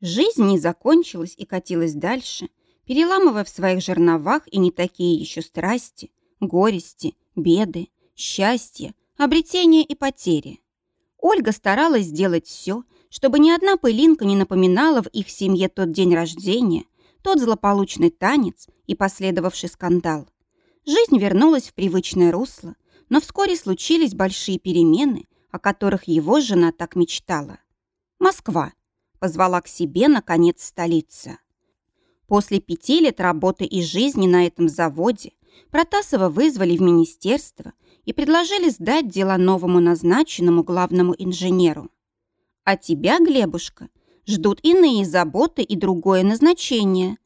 Жизнь не закончилась и катилась дальше, переламывая в своих жерновах и не такие еще страсти, горести, беды, счастья, обретения и потери. Ольга старалась сделать все, чтобы ни одна пылинка не напоминала в их семье тот день рождения, тот злополучный танец и последовавший скандал. Жизнь вернулась в привычное русло, но вскоре случились большие перемены, о которых его жена так мечтала. Москва позвала к себе, наконец, столица. После пяти лет работы и жизни на этом заводе Протасова вызвали в министерство и предложили сдать дело новому назначенному главному инженеру. А тебя, Глебушка, ждут иные заботы и другое назначение,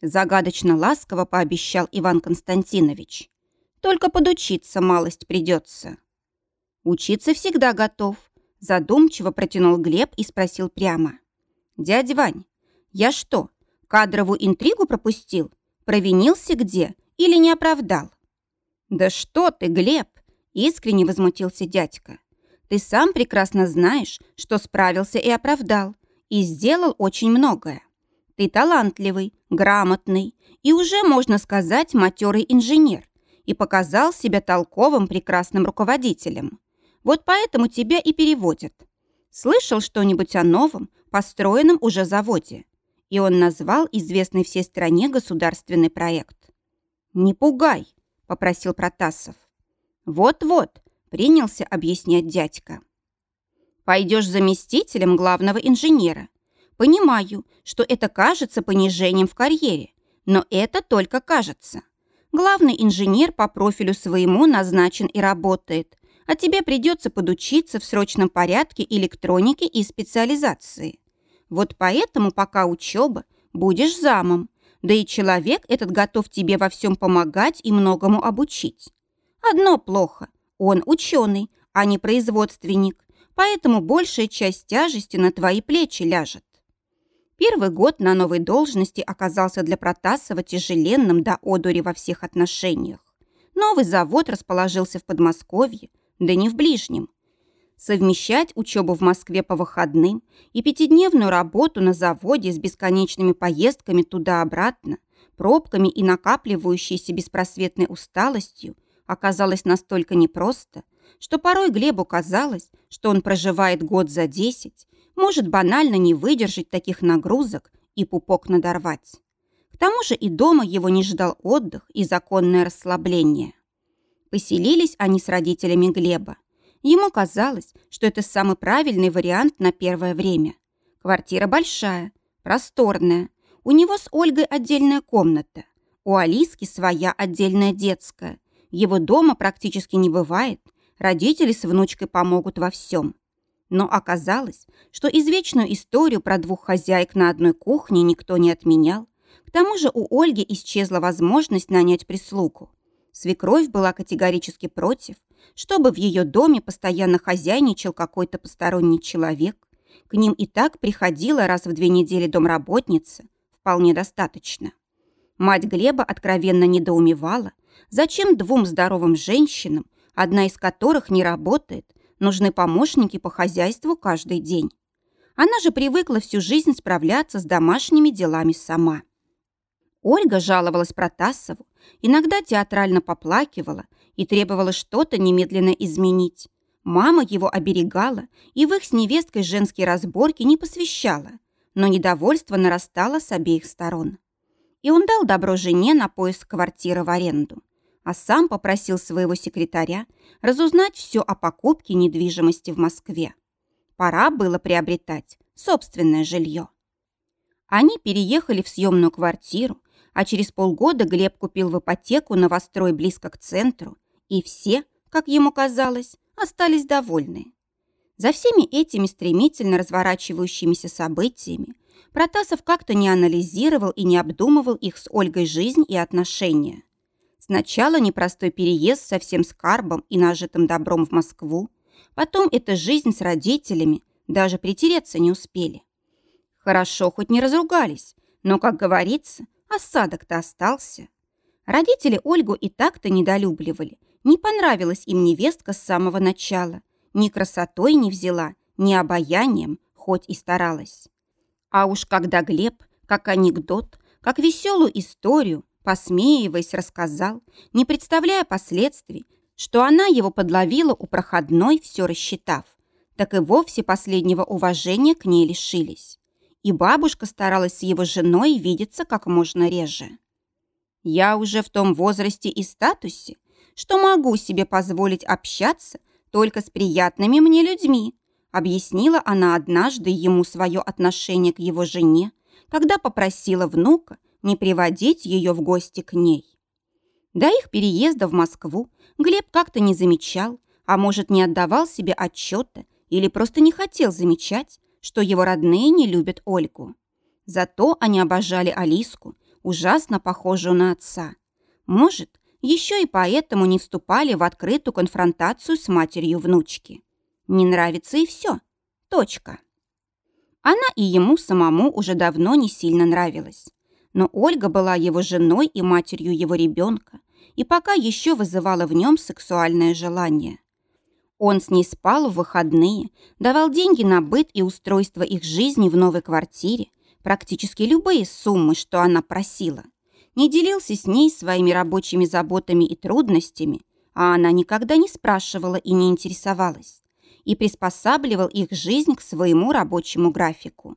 загадочно ласково пообещал Иван Константинович. Только подучиться малость придется. Учиться всегда готов, задумчиво протянул Глеб и спросил прямо. Дядя Вань, я что, кадровую интригу пропустил? Провинился где или не оправдал? Да что ты, Глеб, искренне возмутился дядька. Ты сам прекрасно знаешь, что справился и оправдал, и сделал очень многое. Ты талантливый, грамотный и уже, можно сказать, матерый инженер и показал себя толковым прекрасным руководителем. Вот поэтому тебя и переводят. Слышал что-нибудь о новом, построенном уже заводе? И он назвал известный всей стране государственный проект. «Не пугай», — попросил Протасов. «Вот-вот», — принялся объяснять дядька. «Пойдешь заместителем главного инженера, Понимаю, что это кажется понижением в карьере, но это только кажется. Главный инженер по профилю своему назначен и работает, а тебе придется подучиться в срочном порядке электроники и специализации. Вот поэтому пока учеба, будешь замом, да и человек этот готов тебе во всем помогать и многому обучить. Одно плохо, он ученый, а не производственник, поэтому большая часть тяжести на твои плечи ляжет. Первый год на новой должности оказался для Протасова тяжеленным до одури во всех отношениях. Новый завод расположился в Подмосковье, да не в ближнем. Совмещать учебу в Москве по выходным и пятидневную работу на заводе с бесконечными поездками туда-обратно, пробками и накапливающейся беспросветной усталостью оказалось настолько непросто, что порой Глебу казалось, что он проживает год за десять, может банально не выдержать таких нагрузок и пупок надорвать. К тому же и дома его не ждал отдых и законное расслабление. Поселились они с родителями Глеба. Ему казалось, что это самый правильный вариант на первое время. Квартира большая, просторная. У него с Ольгой отдельная комната. У Алиски своя отдельная детская. Его дома практически не бывает. Родители с внучкой помогут во всем. Но оказалось, что извечную историю про двух хозяек на одной кухне никто не отменял. К тому же у Ольги исчезла возможность нанять прислугу. Свекровь была категорически против, чтобы в ее доме постоянно хозяйничал какой-то посторонний человек. К ним и так приходила раз в две недели домработница. Вполне достаточно. Мать Глеба откровенно недоумевала, зачем двум здоровым женщинам, одна из которых не работает, нужны помощники по хозяйству каждый день. Она же привыкла всю жизнь справляться с домашними делами сама. Ольга жаловалась Протасову, иногда театрально поплакивала и требовала что-то немедленно изменить. Мама его оберегала и в их с невесткой женские разборки не посвящала, но недовольство нарастало с обеих сторон. И он дал добро жене на поиск квартиры в аренду а сам попросил своего секретаря разузнать все о покупке недвижимости в Москве. Пора было приобретать собственное жилье. Они переехали в съемную квартиру, а через полгода Глеб купил в ипотеку новострой близко к центру, и все, как ему казалось, остались довольны. За всеми этими стремительно разворачивающимися событиями Протасов как-то не анализировал и не обдумывал их с Ольгой жизнь и отношения. Сначала непростой переезд со всем скарбом и нажитым добром в Москву, потом эта жизнь с родителями, даже притереться не успели. Хорошо, хоть не разругались, но, как говорится, осадок-то остался. Родители Ольгу и так-то недолюбливали. Не понравилась им невестка с самого начала. Ни красотой не взяла, ни обаянием, хоть и старалась. А уж когда Глеб, как анекдот, как веселую историю, посмеиваясь, рассказал, не представляя последствий, что она его подловила у проходной, все рассчитав, так и вовсе последнего уважения к ней лишились. И бабушка старалась с его женой видеться как можно реже. «Я уже в том возрасте и статусе, что могу себе позволить общаться только с приятными мне людьми», объяснила она однажды ему свое отношение к его жене, когда попросила внука не приводить ее в гости к ней. До их переезда в Москву Глеб как-то не замечал, а может, не отдавал себе отчета или просто не хотел замечать, что его родные не любят Ольгу. Зато они обожали Алиску, ужасно похожую на отца. Может, еще и поэтому не вступали в открытую конфронтацию с матерью внучки. Не нравится и все. Точка. Она и ему самому уже давно не сильно нравилась. Но Ольга была его женой и матерью его ребенка, и пока еще вызывала в нем сексуальное желание. Он с ней спал в выходные, давал деньги на быт и устройство их жизни в новой квартире, практически любые суммы, что она просила. Не делился с ней своими рабочими заботами и трудностями, а она никогда не спрашивала и не интересовалась и приспосабливал их жизнь к своему рабочему графику.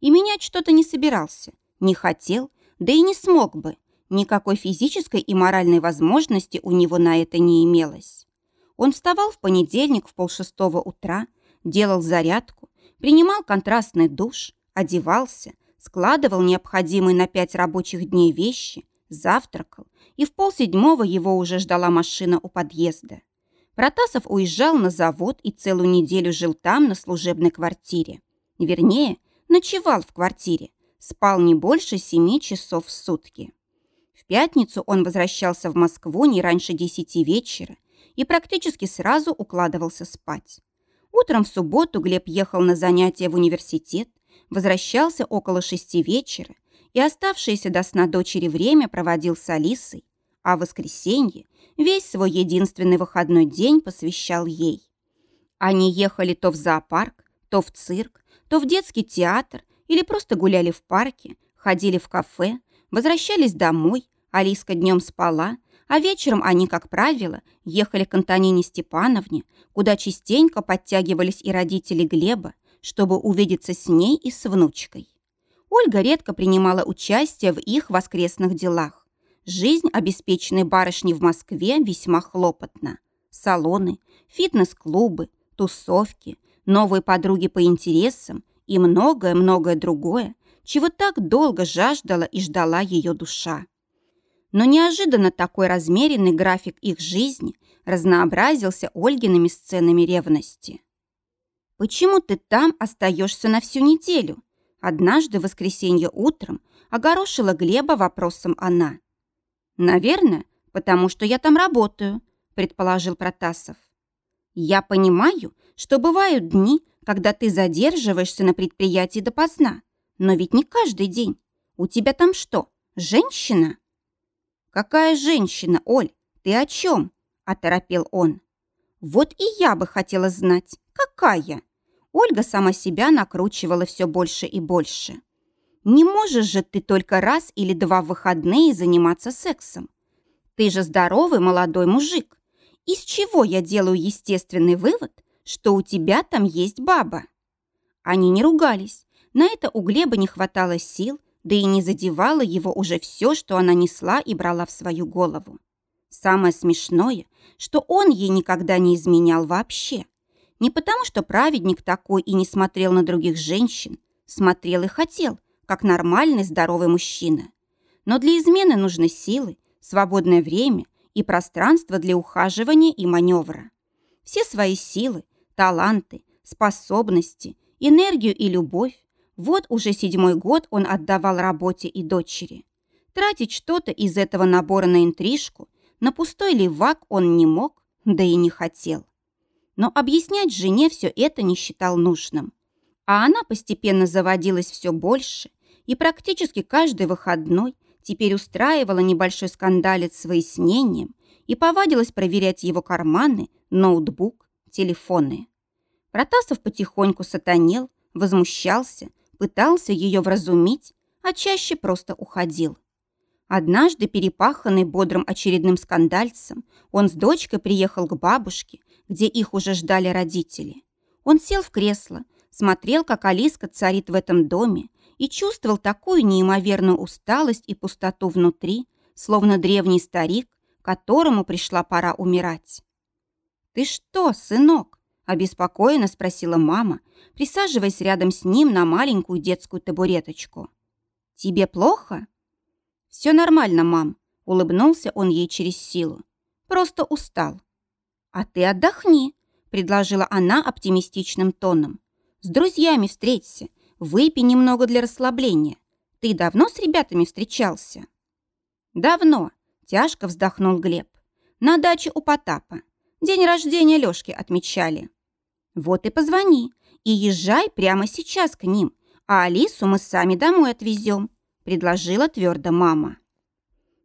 И менять что-то не собирался, не хотел, да и не смог бы. Никакой физической и моральной возможности у него на это не имелось. Он вставал в понедельник в полшестого утра, делал зарядку, принимал контрастный душ, одевался, складывал необходимые на пять рабочих дней вещи, завтракал, и в полседьмого его уже ждала машина у подъезда. Протасов уезжал на завод и целую неделю жил там, на служебной квартире. Вернее, ночевал в квартире, спал не больше семи часов в сутки. В пятницу он возвращался в Москву не раньше десяти вечера и практически сразу укладывался спать. Утром в субботу Глеб ехал на занятия в университет, возвращался около шести вечера и оставшееся до сна дочери время проводил с Алисой, а в воскресенье весь свой единственный выходной день посвящал ей. Они ехали то в зоопарк, то в цирк, то в детский театр или просто гуляли в парке, ходили в кафе, возвращались домой, Алиска днем спала, а вечером они, как правило, ехали к Антонине Степановне, куда частенько подтягивались и родители Глеба, чтобы увидеться с ней и с внучкой. Ольга редко принимала участие в их воскресных делах. Жизнь обеспеченной барышни в Москве весьма хлопотна. Салоны, фитнес-клубы, тусовки, новые подруги по интересам и многое-многое другое, чего так долго жаждала и ждала ее душа. Но неожиданно такой размеренный график их жизни разнообразился Ольгиными сценами ревности. «Почему ты там остаешься на всю неделю?» Однажды в воскресенье утром огорошила Глеба вопросом она. «Наверное, потому что я там работаю», – предположил Протасов. «Я понимаю, что бывают дни, когда ты задерживаешься на предприятии допоздна, но ведь не каждый день. У тебя там что, женщина?» «Какая женщина, Оль? Ты о чем?» – оторопел он. «Вот и я бы хотела знать, какая?» Ольга сама себя накручивала все больше и больше. Не можешь же ты только раз или два в выходные заниматься сексом. Ты же здоровый молодой мужик. Из чего я делаю естественный вывод, что у тебя там есть баба? Они не ругались. На это у Глеба не хватало сил, да и не задевало его уже все, что она несла и брала в свою голову. Самое смешное, что он ей никогда не изменял вообще. Не потому, что праведник такой и не смотрел на других женщин, смотрел и хотел – как нормальный здоровый мужчина. Но для измены нужны силы, свободное время и пространство для ухаживания и маневра. Все свои силы, таланты, способности, энергию и любовь вот уже седьмой год он отдавал работе и дочери. Тратить что-то из этого набора на интрижку, на пустой левак он не мог, да и не хотел. Но объяснять жене все это не считал нужным. А она постепенно заводилась все больше и практически каждый выходной теперь устраивала небольшой скандалец с выяснением и повадилась проверять его карманы, ноутбук, телефоны. Протасов потихоньку сатанел, возмущался, пытался ее вразумить, а чаще просто уходил. Однажды, перепаханный бодрым очередным скандальцем, он с дочкой приехал к бабушке, где их уже ждали родители. Он сел в кресло, смотрел, как Алиска царит в этом доме, и чувствовал такую неимоверную усталость и пустоту внутри, словно древний старик, которому пришла пора умирать. «Ты что, сынок?» – обеспокоенно спросила мама, присаживаясь рядом с ним на маленькую детскую табуреточку. «Тебе плохо?» «Все нормально, мам», – улыбнулся он ей через силу. «Просто устал». «А ты отдохни», – предложила она оптимистичным тоном. «С друзьями встреться, выпей немного для расслабления. Ты давно с ребятами встречался?» «Давно», – тяжко вздохнул Глеб. «На даче у Потапа. День рождения Лёшки отмечали». «Вот и позвони, и езжай прямо сейчас к ним, а Алису мы сами домой отвезем», – предложила твердо мама.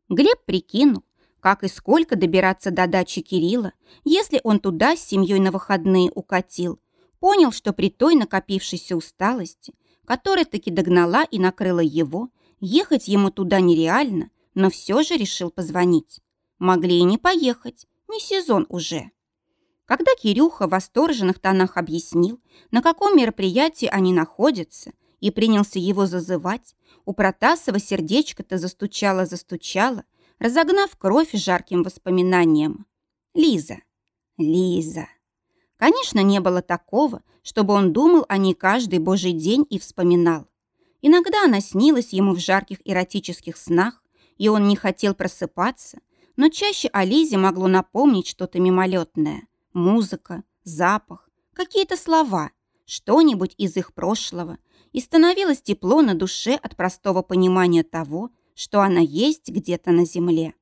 Глеб прикинул, как и сколько добираться до дачи Кирилла, если он туда с семьей на выходные укатил. Понял, что при той накопившейся усталости, которая таки догнала и накрыла его, ехать ему туда нереально, но все же решил позвонить. Могли и не поехать, не сезон уже. Когда Кирюха в восторженных тонах объяснил, на каком мероприятии они находятся, и принялся его зазывать, у Протасова сердечко-то застучало-застучало, разогнав кровь жарким воспоминанием. Лиза. Лиза. Конечно, не было такого, чтобы он думал о ней каждый божий день и вспоминал. Иногда она снилась ему в жарких эротических снах, и он не хотел просыпаться, но чаще о Лизе могло напомнить что-то мимолетное. Музыка, запах, какие-то слова, что-нибудь из их прошлого, и становилось тепло на душе от простого понимания того, что она есть где-то на земле.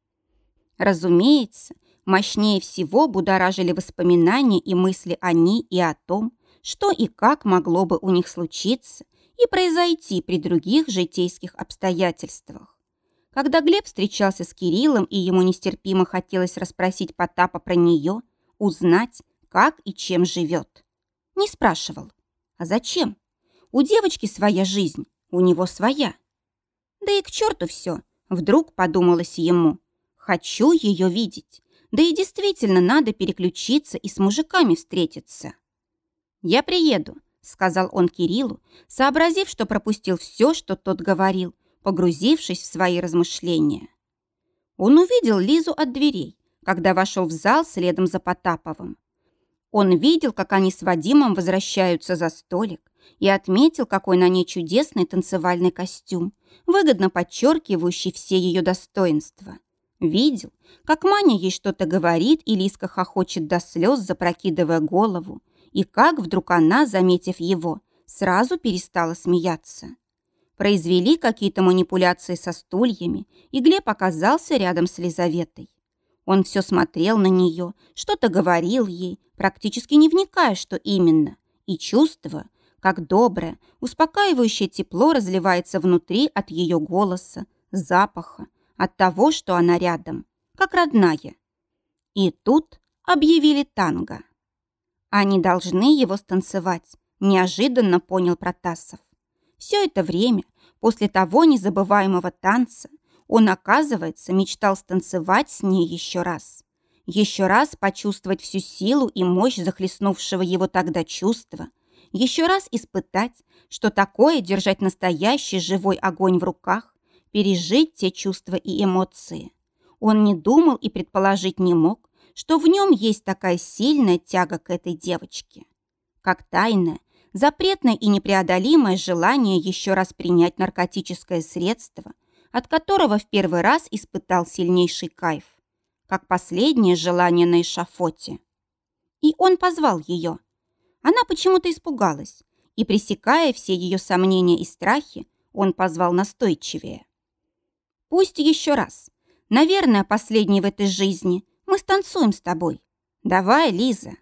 Разумеется, мощнее всего будоражили воспоминания и мысли о ней и о том, что и как могло бы у них случиться и произойти при других житейских обстоятельствах. Когда Глеб встречался с Кириллом, и ему нестерпимо хотелось расспросить Потапа про нее, узнать, как и чем живет. Не спрашивал. А зачем? У девочки своя жизнь, у него своя. Да и к черту все, вдруг подумалось ему. Хочу ее видеть. Да и действительно надо переключиться и с мужиками встретиться. «Я приеду», — сказал он Кириллу, сообразив, что пропустил все, что тот говорил, погрузившись в свои размышления. Он увидел Лизу от дверей, когда вошел в зал следом за Потаповым. Он видел, как они с Вадимом возвращаются за столик, и отметил, какой на ней чудесный танцевальный костюм, выгодно подчеркивающий все ее достоинства. Видел, как Маня ей что-то говорит, и Лиска хохочет до слез, запрокидывая голову, и как вдруг она, заметив его, сразу перестала смеяться. Произвели какие-то манипуляции со стульями, и Глеб оказался рядом с Лизаветой. Он все смотрел на нее, что-то говорил ей, практически не вникая, что именно, и чувствуя, как доброе, успокаивающее тепло разливается внутри от ее голоса, запаха, от того, что она рядом, как родная. И тут объявили танго. Они должны его станцевать, неожиданно понял Протасов. Все это время, после того незабываемого танца, он, оказывается, мечтал станцевать с ней еще раз. Еще раз почувствовать всю силу и мощь захлестнувшего его тогда чувства – еще раз испытать, что такое держать настоящий живой огонь в руках, пережить те чувства и эмоции. Он не думал и предположить не мог, что в нем есть такая сильная тяга к этой девочке. Как тайное, запретное и непреодолимое желание еще раз принять наркотическое средство, от которого в первый раз испытал сильнейший кайф, как последнее желание на эшафоте. И он позвал ее, она почему-то испугалась, и, пресекая все ее сомнения и страхи, он позвал настойчивее. «Пусть еще раз. Наверное, последний в этой жизни. Мы станцуем с тобой. Давай, Лиза».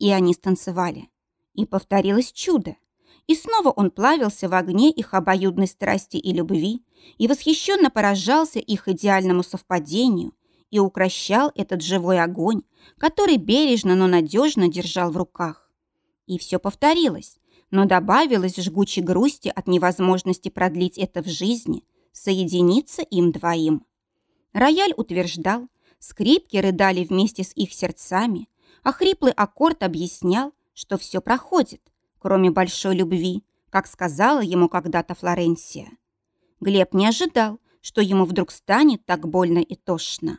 И они станцевали. И повторилось чудо. И снова он плавился в огне их обоюдной страсти и любви, и восхищенно поражался их идеальному совпадению, и укращал этот живой огонь, который бережно, но надежно держал в руках. И все повторилось. но добавилось жгучей грусти от невозможности продлить это в жизни, соединиться им двоим. Рояль утверждал, скрипки рыдали вместе с их сердцами, а хриплый аккорд объяснял, что все проходит, кроме большой любви, как сказала ему когда-то Флоренсия. Глеб не ожидал, что ему вдруг станет так больно и тошно.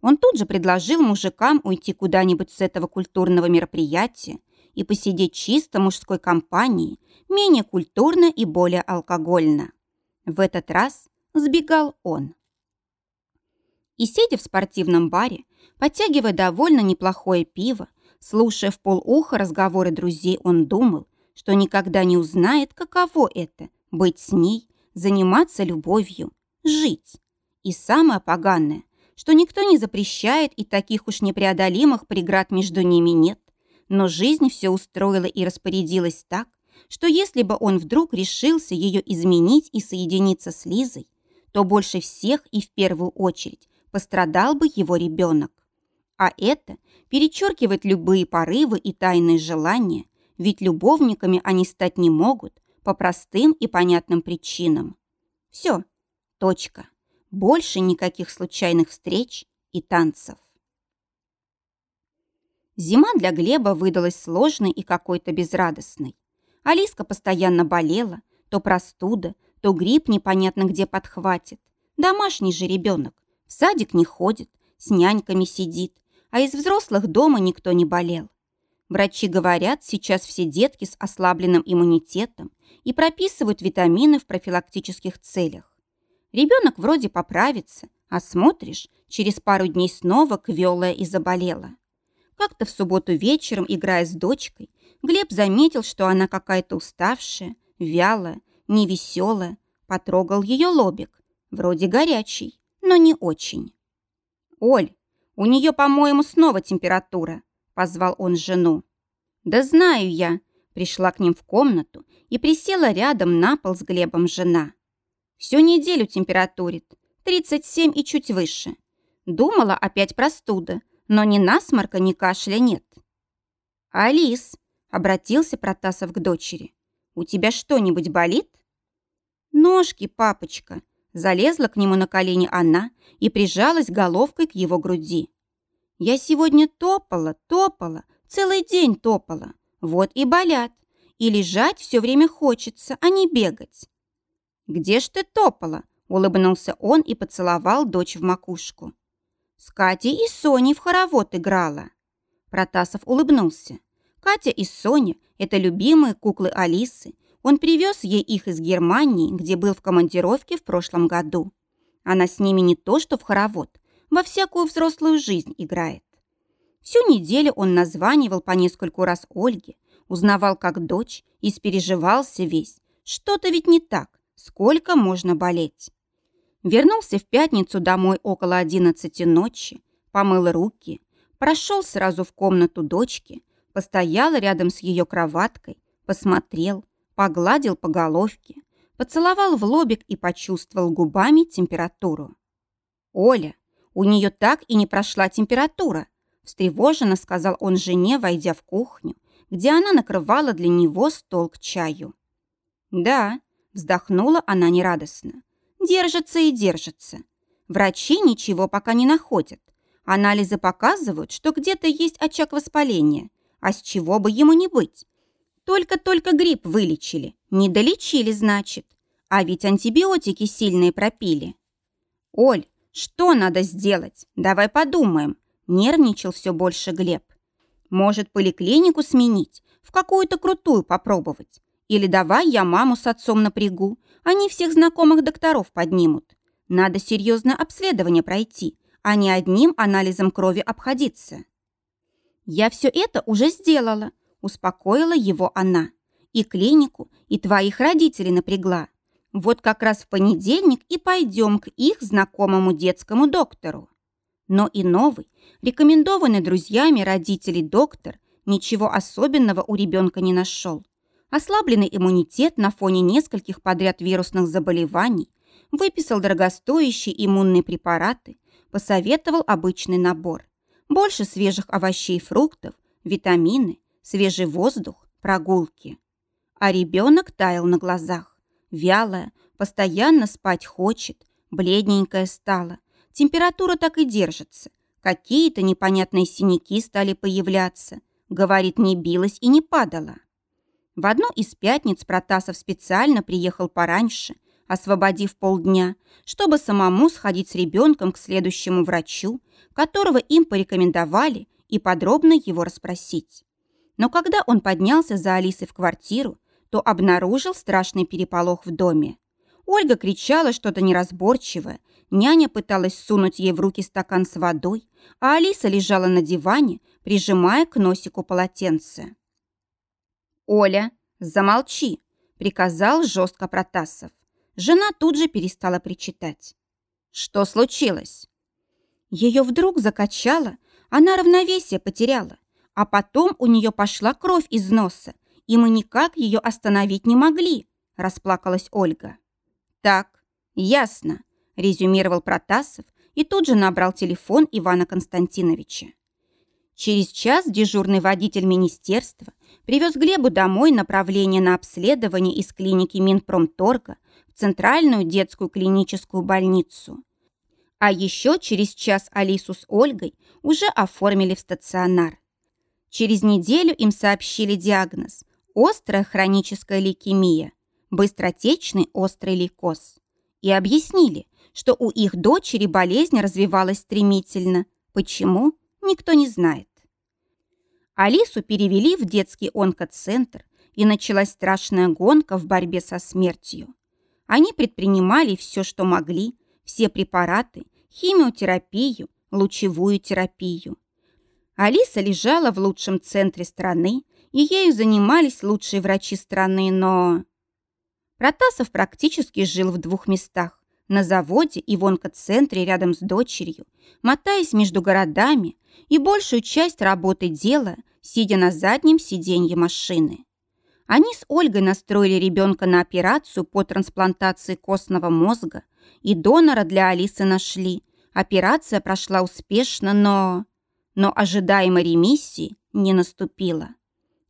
Он тут же предложил мужикам уйти куда-нибудь с этого культурного мероприятия и посидеть чисто мужской компании, менее культурно и более алкогольно. В этот раз сбегал он. И сидя в спортивном баре, подтягивая довольно неплохое пиво, слушая в полуха разговоры друзей, он думал, что никогда не узнает, каково это – быть с ней, заниматься любовью, жить. И самое поганое, что никто не запрещает и таких уж непреодолимых преград между ними нет. Но жизнь все устроила и распорядилась так, что если бы он вдруг решился ее изменить и соединиться с Лизой, то больше всех и в первую очередь пострадал бы его ребенок. А это перечеркивает любые порывы и тайные желания, ведь любовниками они стать не могут по простым и понятным причинам. Все, точка. Больше никаких случайных встреч и танцев. Зима для Глеба выдалась сложной и какой-то безрадостной. Алиска постоянно болела, то простуда, то грипп непонятно где подхватит. Домашний же ребенок, в садик не ходит, с няньками сидит, а из взрослых дома никто не болел. Врачи говорят, сейчас все детки с ослабленным иммунитетом и прописывают витамины в профилактических целях. Ребенок вроде поправится, а смотришь, через пару дней снова квелая и заболела. Как-то в субботу вечером, играя с дочкой, Глеб заметил, что она какая-то уставшая, вялая, невеселая, потрогал ее лобик, вроде горячий, но не очень. «Оль, у нее, по-моему, снова температура», — позвал он жену. «Да знаю я», — пришла к ним в комнату и присела рядом на пол с Глебом жена. Всю неделю температурит, 37 и чуть выше. Думала опять простуда, но ни насморка, ни кашля нет. «Алис», — обратился Протасов к дочери, «у тебя что-нибудь болит?» «Ножки, папочка», — залезла к нему на колени она и прижалась головкой к его груди. «Я сегодня топала, топала, целый день топала, вот и болят, и лежать все время хочется, а не бегать. «Где ж ты топала?» – улыбнулся он и поцеловал дочь в макушку. «С Катей и Соней в хоровод играла». Протасов улыбнулся. Катя и Соня – это любимые куклы Алисы. Он привез ей их из Германии, где был в командировке в прошлом году. Она с ними не то что в хоровод, во всякую взрослую жизнь играет. Всю неделю он названивал по нескольку раз Ольге, узнавал как дочь, и спереживался весь. Что-то ведь не так. Сколько можно болеть? Вернулся в пятницу домой около одиннадцати ночи, помыл руки, прошел сразу в комнату дочки, постоял рядом с ее кроваткой, посмотрел, погладил по головке, поцеловал в лобик и почувствовал губами температуру. «Оля, у нее так и не прошла температура», встревоженно сказал он жене, войдя в кухню, где она накрывала для него стол к чаю. «Да, Вздохнула она нерадостно. Держится и держится. Врачи ничего пока не находят. Анализы показывают, что где-то есть очаг воспаления. А с чего бы ему не быть? Только-только грипп вылечили. Не долечили, значит. А ведь антибиотики сильные пропили. Оль, что надо сделать? Давай подумаем. Нервничал все больше Глеб. Может, поликлинику сменить? В какую-то крутую попробовать? Или давай я маму с отцом напрягу, они всех знакомых докторов поднимут. Надо серьезное обследование пройти, а не одним анализом крови обходиться. Я все это уже сделала, успокоила его она. И клинику, и твоих родителей напрягла. Вот как раз в понедельник и пойдем к их знакомому детскому доктору. Но и новый, рекомендованный друзьями родителей доктор, ничего особенного у ребенка не нашел ослабленный иммунитет на фоне нескольких подряд вирусных заболеваний, выписал дорогостоящие иммунные препараты, посоветовал обычный набор. Больше свежих овощей и фруктов, витамины, свежий воздух, прогулки. А ребенок таял на глазах. Вялая, постоянно спать хочет, бледненькая стала. Температура так и держится. Какие-то непонятные синяки стали появляться. Говорит, не билась и не падала. В одну из пятниц Протасов специально приехал пораньше, освободив полдня, чтобы самому сходить с ребенком к следующему врачу, которого им порекомендовали, и подробно его расспросить. Но когда он поднялся за Алисой в квартиру, то обнаружил страшный переполох в доме. Ольга кричала что-то неразборчивое, няня пыталась сунуть ей в руки стакан с водой, а Алиса лежала на диване, прижимая к носику полотенце. «Оля, замолчи!» – приказал жестко Протасов. Жена тут же перестала причитать. «Что случилось?» Ее вдруг закачало, она равновесие потеряла, а потом у нее пошла кровь из носа, и мы никак ее остановить не могли», – расплакалась Ольга. «Так, ясно», – резюмировал Протасов и тут же набрал телефон Ивана Константиновича. Через час дежурный водитель министерства привез Глебу домой направление на обследование из клиники Минпромторга в Центральную детскую клиническую больницу. А еще через час Алису с Ольгой уже оформили в стационар. Через неделю им сообщили диагноз – острая хроническая лейкемия быстротечный острый лейкоз. И объяснили, что у их дочери болезнь развивалась стремительно. Почему? Никто не знает. Алису перевели в детский онкоцентр, и началась страшная гонка в борьбе со смертью. Они предпринимали все, что могли, все препараты, химиотерапию, лучевую терапию. Алиса лежала в лучшем центре страны, и ею занимались лучшие врачи страны, но... Протасов практически жил в двух местах. На заводе и в онкоцентре рядом с дочерью, мотаясь между городами и большую часть работы делая, сидя на заднем сиденье машины. Они с Ольгой настроили ребенка на операцию по трансплантации костного мозга и донора для Алисы нашли. Операция прошла успешно, но... Но ожидаемой ремиссии не наступило.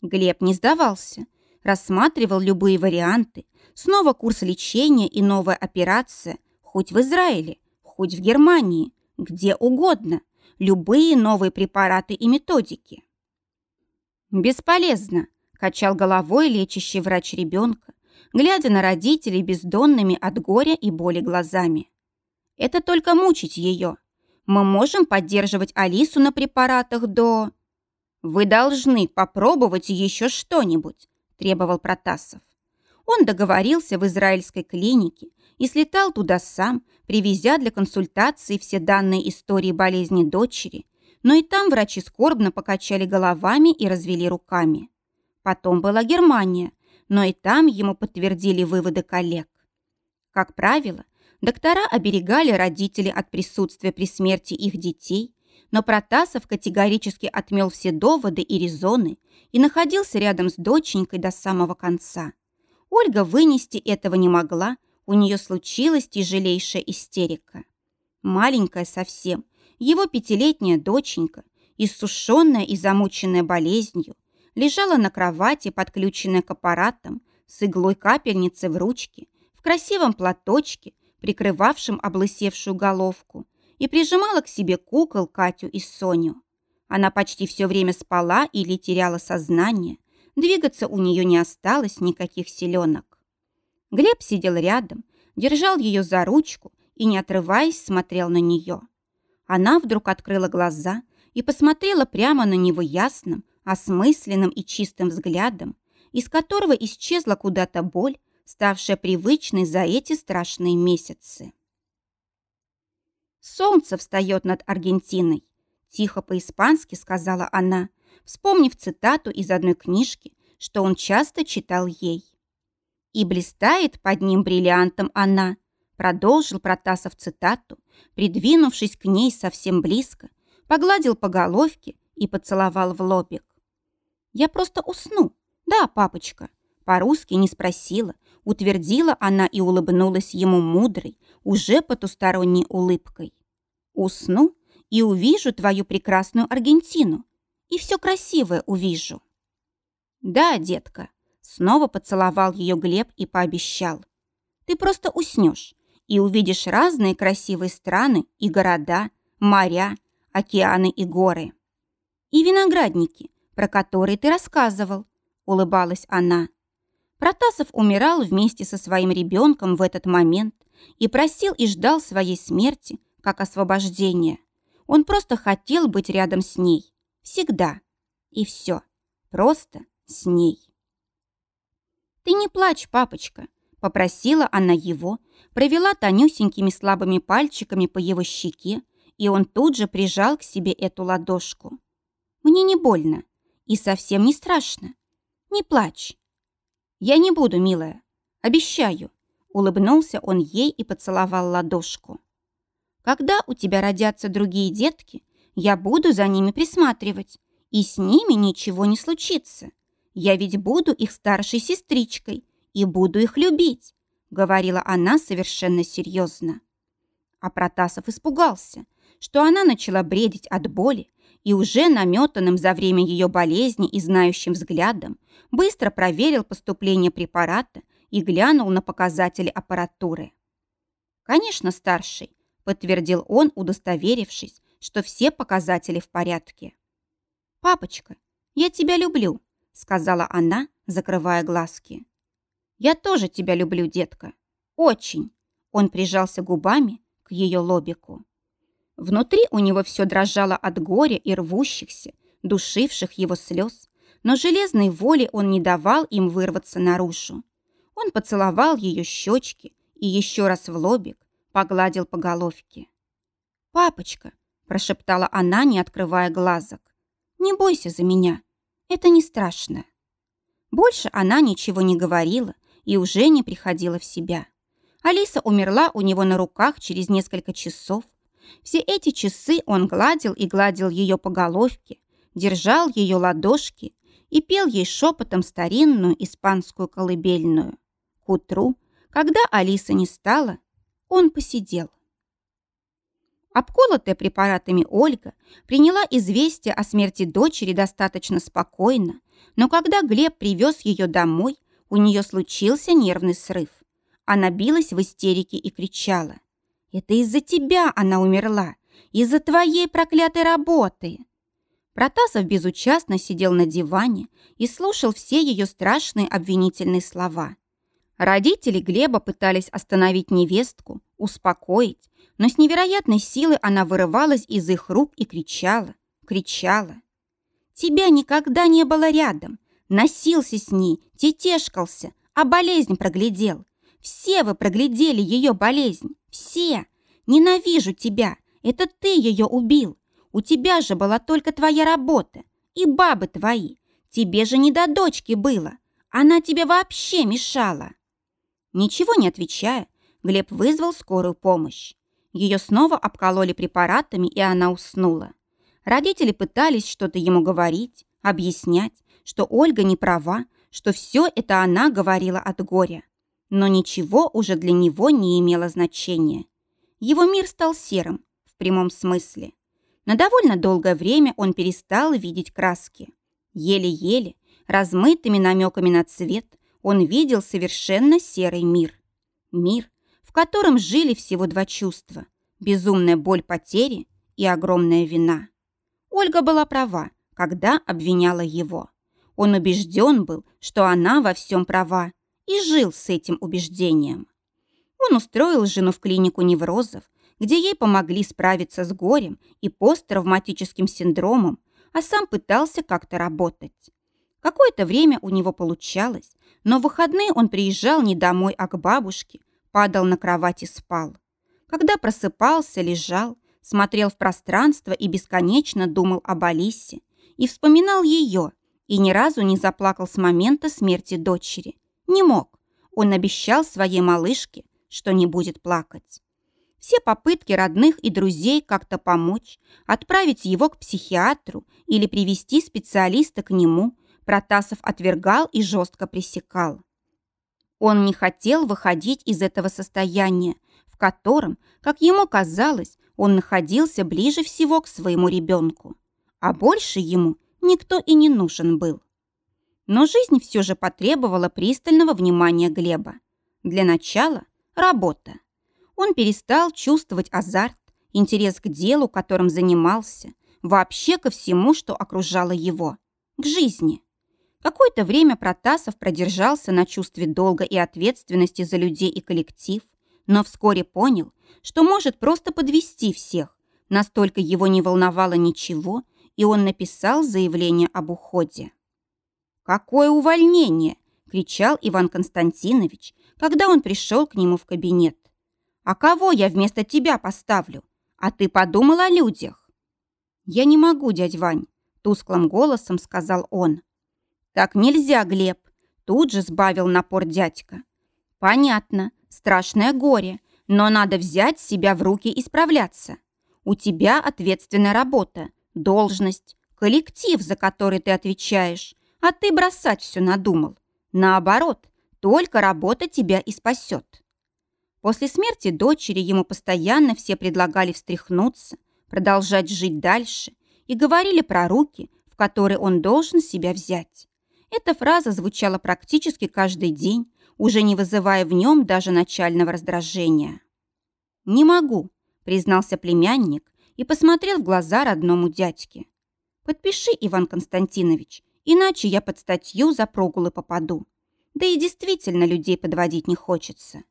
Глеб не сдавался, рассматривал любые варианты, Снова курс лечения и новая операция, хоть в Израиле, хоть в Германии, где угодно, любые новые препараты и методики. «Бесполезно», – качал головой лечащий врач ребенка, глядя на родителей бездонными от горя и боли глазами. «Это только мучить ее. Мы можем поддерживать Алису на препаратах до...» «Вы должны попробовать еще что-нибудь», – требовал Протасов. Он договорился в израильской клинике и слетал туда сам, привезя для консультации все данные истории болезни дочери, но и там врачи скорбно покачали головами и развели руками. Потом была Германия, но и там ему подтвердили выводы коллег. Как правило, доктора оберегали родителей от присутствия при смерти их детей, но Протасов категорически отмел все доводы и резоны и находился рядом с доченькой до самого конца. Ольга вынести этого не могла, у нее случилась тяжелейшая истерика. Маленькая совсем, его пятилетняя доченька, иссушенная и замученная болезнью, лежала на кровати, подключенная к аппаратам, с иглой капельницы в ручке, в красивом платочке, прикрывавшем облысевшую головку, и прижимала к себе кукол Катю и Соню. Она почти все время спала или теряла сознание, Двигаться у нее не осталось никаких селенок. Глеб сидел рядом, держал ее за ручку и, не отрываясь, смотрел на нее. Она вдруг открыла глаза и посмотрела прямо на него ясным, осмысленным и чистым взглядом, из которого исчезла куда-то боль, ставшая привычной за эти страшные месяцы. «Солнце встает над Аргентиной», – тихо по-испански сказала она, вспомнив цитату из одной книжки, что он часто читал ей. «И блистает под ним бриллиантом она», продолжил Протасов цитату, придвинувшись к ней совсем близко, погладил по головке и поцеловал в лобик. «Я просто усну. Да, папочка». По-русски не спросила, утвердила она и улыбнулась ему мудрой, уже потусторонней улыбкой. «Усну и увижу твою прекрасную Аргентину, и все красивое увижу». «Да, детка», — Снова поцеловал ее Глеб и пообещал. Ты просто уснешь и увидишь разные красивые страны и города, моря, океаны и горы. И виноградники, про которые ты рассказывал, улыбалась она. Протасов умирал вместе со своим ребенком в этот момент и просил и ждал своей смерти, как освобождения. Он просто хотел быть рядом с ней. Всегда. И все. Просто с ней. «Ты не плачь, папочка», — попросила она его, провела тонюсенькими слабыми пальчиками по его щеке, и он тут же прижал к себе эту ладошку. «Мне не больно и совсем не страшно. Не плачь». «Я не буду, милая. Обещаю», — улыбнулся он ей и поцеловал ладошку. «Когда у тебя родятся другие детки, я буду за ними присматривать, и с ними ничего не случится. Я ведь буду их старшей сестричкой и буду их любить», говорила она совершенно серьезно. А Протасов испугался, что она начала бредить от боли и уже наметанным за время ее болезни и знающим взглядом быстро проверил поступление препарата и глянул на показатели аппаратуры. «Конечно, старший», — подтвердил он, удостоверившись, что все показатели в порядке. «Папочка, я тебя люблю», — сказала она, закрывая глазки. «Я тоже тебя люблю, детка. Очень». Он прижался губами к ее лобику. Внутри у него все дрожало от горя и рвущихся, душивших его слез, но железной воли он не давал им вырваться наружу. Он поцеловал ее щечки и еще раз в лобик погладил по головке. «Папочка», – прошептала она, не открывая глазок, – «не бойся за меня, это не страшно». Больше она ничего не говорила и уже не приходила в себя. Алиса умерла у него на руках через несколько часов. Все эти часы он гладил и гладил ее по головке, держал ее ладошки и пел ей шепотом старинную испанскую колыбельную. К утру, когда Алиса не стала, он посидел. Обколотая препаратами Ольга приняла известие о смерти дочери достаточно спокойно, но когда Глеб привез ее домой, у нее случился нервный срыв. Она билась в истерике и кричала. «Это из-за тебя она умерла, из-за твоей проклятой работы!» Протасов безучастно сидел на диване и слушал все ее страшные обвинительные слова. Родители Глеба пытались остановить невестку, успокоить, но с невероятной силой она вырывалась из их рук и кричала, кричала. «Тебя никогда не было рядом, носился с ней, тетешкался, а болезнь проглядел. Все вы проглядели ее болезнь, все. Ненавижу тебя, это ты ее убил. У тебя же была только твоя работа и бабы твои. Тебе же не до дочки было. Она тебе вообще мешала. Ничего не отвечая, Глеб вызвал скорую помощь. Ее снова обкололи препаратами, и она уснула. Родители пытались что-то ему говорить, объяснять, что Ольга не права, что все это она говорила от горя. Но ничего уже для него не имело значения. Его мир стал серым, в прямом смысле. На довольно долгое время он перестал видеть краски. Еле-еле, размытыми намеками на цвет, он видел совершенно серый мир. Мир, в котором жили всего два чувства – безумная боль потери и огромная вина. Ольга была права, когда обвиняла его. Он убежден был, что она во всем права, и жил с этим убеждением. Он устроил жену в клинику неврозов, где ей помогли справиться с горем и посттравматическим синдромом, а сам пытался как-то работать. Какое-то время у него получалось, но в выходные он приезжал не домой, а к бабушке, падал на кровать и спал. Когда просыпался, лежал, смотрел в пространство и бесконечно думал об Алисе и вспоминал ее, и ни разу не заплакал с момента смерти дочери. Не мог. Он обещал своей малышке, что не будет плакать. Все попытки родных и друзей как-то помочь, отправить его к психиатру или привести специалиста к нему, Протасов отвергал и жестко пресекал. Он не хотел выходить из этого состояния, в котором, как ему казалось, он находился ближе всего к своему ребенку. А больше ему никто и не нужен был. Но жизнь все же потребовала пристального внимания Глеба. Для начала – работа. Он перестал чувствовать азарт, интерес к делу, которым занимался, вообще ко всему, что окружало его, к жизни. Какое-то время Протасов продержался на чувстве долга и ответственности за людей и коллектив, но вскоре понял, что может просто подвести всех. Настолько его не волновало ничего, и он написал заявление об уходе. «Какое увольнение!» – кричал Иван Константинович, когда он пришел к нему в кабинет. «А кого я вместо тебя поставлю? А ты подумал о людях?» «Я не могу, дядь Вань», – тусклым голосом сказал он. «Так нельзя, Глеб!» Тут же сбавил напор дядька. «Понятно, страшное горе, но надо взять себя в руки и справляться. У тебя ответственная работа, должность, коллектив, за который ты отвечаешь, а ты бросать все надумал. Наоборот, только работа тебя и спасет». После смерти дочери ему постоянно все предлагали встряхнуться, продолжать жить дальше и говорили про руки, в которые он должен себя взять. Эта фраза звучала практически каждый день, уже не вызывая в нем даже начального раздражения. «Не могу», — признался племянник и посмотрел в глаза родному дядьке. «Подпиши, Иван Константинович, иначе я под статью за прогулы попаду. Да и действительно людей подводить не хочется».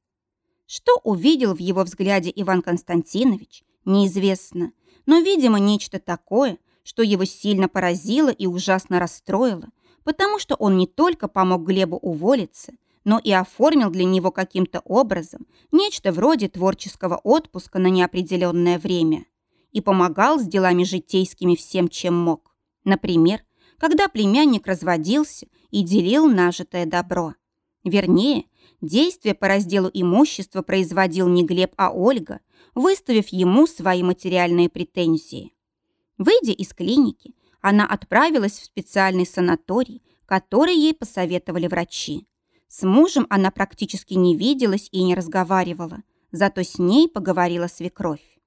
Что увидел в его взгляде Иван Константинович, неизвестно, но, видимо, нечто такое, что его сильно поразило и ужасно расстроило, потому что он не только помог Глебу уволиться, но и оформил для него каким-то образом нечто вроде творческого отпуска на неопределенное время и помогал с делами житейскими всем, чем мог. Например, когда племянник разводился и делил нажитое добро. Вернее, действие по разделу имущества производил не Глеб, а Ольга, выставив ему свои материальные претензии. Выйдя из клиники, она отправилась в специальный санаторий, который ей посоветовали врачи. С мужем она практически не виделась и не разговаривала, зато с ней поговорила свекровь.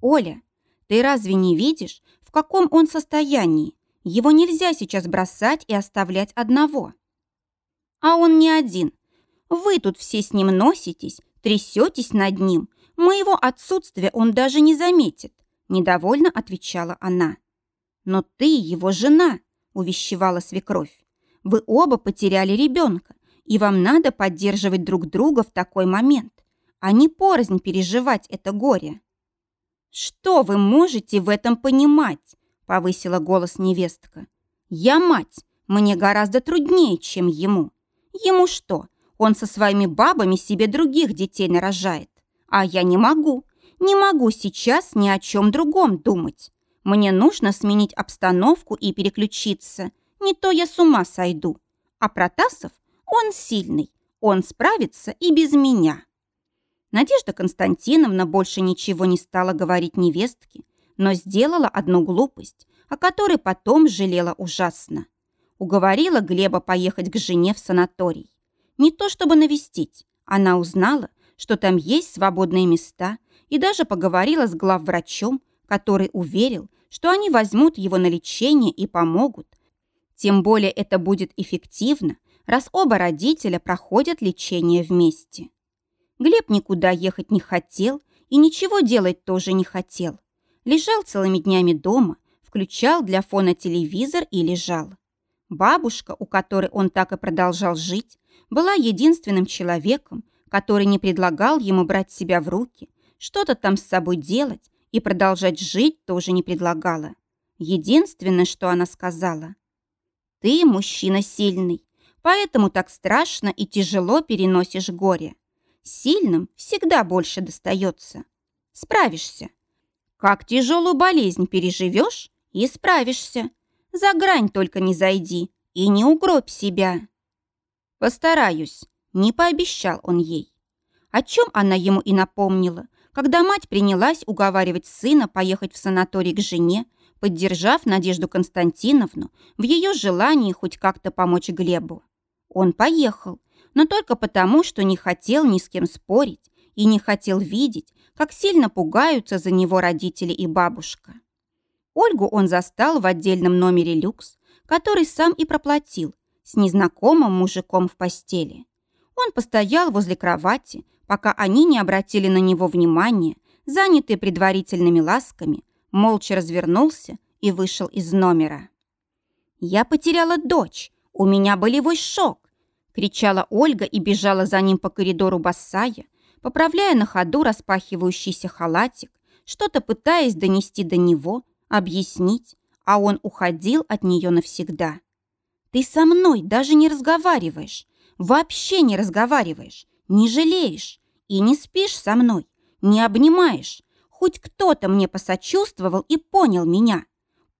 «Оля, ты разве не видишь, в каком он состоянии? Его нельзя сейчас бросать и оставлять одного». «А он не один. Вы тут все с ним носитесь, трясетесь над ним. Моего отсутствия он даже не заметит», недовольно отвечала она. «Но ты его жена», — увещевала свекровь. «Вы оба потеряли ребенка, и вам надо поддерживать друг друга в такой момент, а не порознь переживать это горе». «Что вы можете в этом понимать?» — повысила голос невестка. «Я мать, мне гораздо труднее, чем ему. Ему что, он со своими бабами себе других детей нарожает, а я не могу, не могу сейчас ни о чем другом думать. Мне нужно сменить обстановку и переключиться. Не то я с ума сойду. А Протасов, он сильный. Он справится и без меня. Надежда Константиновна больше ничего не стала говорить невестке, но сделала одну глупость, о которой потом жалела ужасно. Уговорила Глеба поехать к жене в санаторий. Не то чтобы навестить. Она узнала, что там есть свободные места, и даже поговорила с главврачом, который уверил, что они возьмут его на лечение и помогут. Тем более это будет эффективно, раз оба родителя проходят лечение вместе. Глеб никуда ехать не хотел и ничего делать тоже не хотел. Лежал целыми днями дома, включал для фона телевизор и лежал. Бабушка, у которой он так и продолжал жить, была единственным человеком, который не предлагал ему брать себя в руки, что-то там с собой делать и продолжать жить тоже не предлагала. Единственное, что она сказала. «Ты мужчина сильный, поэтому так страшно и тяжело переносишь горе. Сильным всегда больше достается. Справишься. Как тяжелую болезнь переживешь и справишься. За грань только не зайди и не угробь себя». «Постараюсь», — не пообещал он ей. О чем она ему и напомнила, когда мать принялась уговаривать сына поехать в санаторий к жене, поддержав Надежду Константиновну в ее желании хоть как-то помочь Глебу. Он поехал, но только потому, что не хотел ни с кем спорить и не хотел видеть, как сильно пугаются за него родители и бабушка. Ольгу он застал в отдельном номере люкс, который сам и проплатил, с незнакомым мужиком в постели. Он постоял возле кровати, пока они не обратили на него внимания, занятые предварительными ласками, молча развернулся и вышел из номера. «Я потеряла дочь, у меня болевой шок!» кричала Ольга и бежала за ним по коридору босая, поправляя на ходу распахивающийся халатик, что-то пытаясь донести до него, объяснить, а он уходил от нее навсегда. «Ты со мной даже не разговариваешь, вообще не разговариваешь, не жалеешь и не спишь со мной, не обнимаешь. Хоть кто-то мне посочувствовал и понял меня.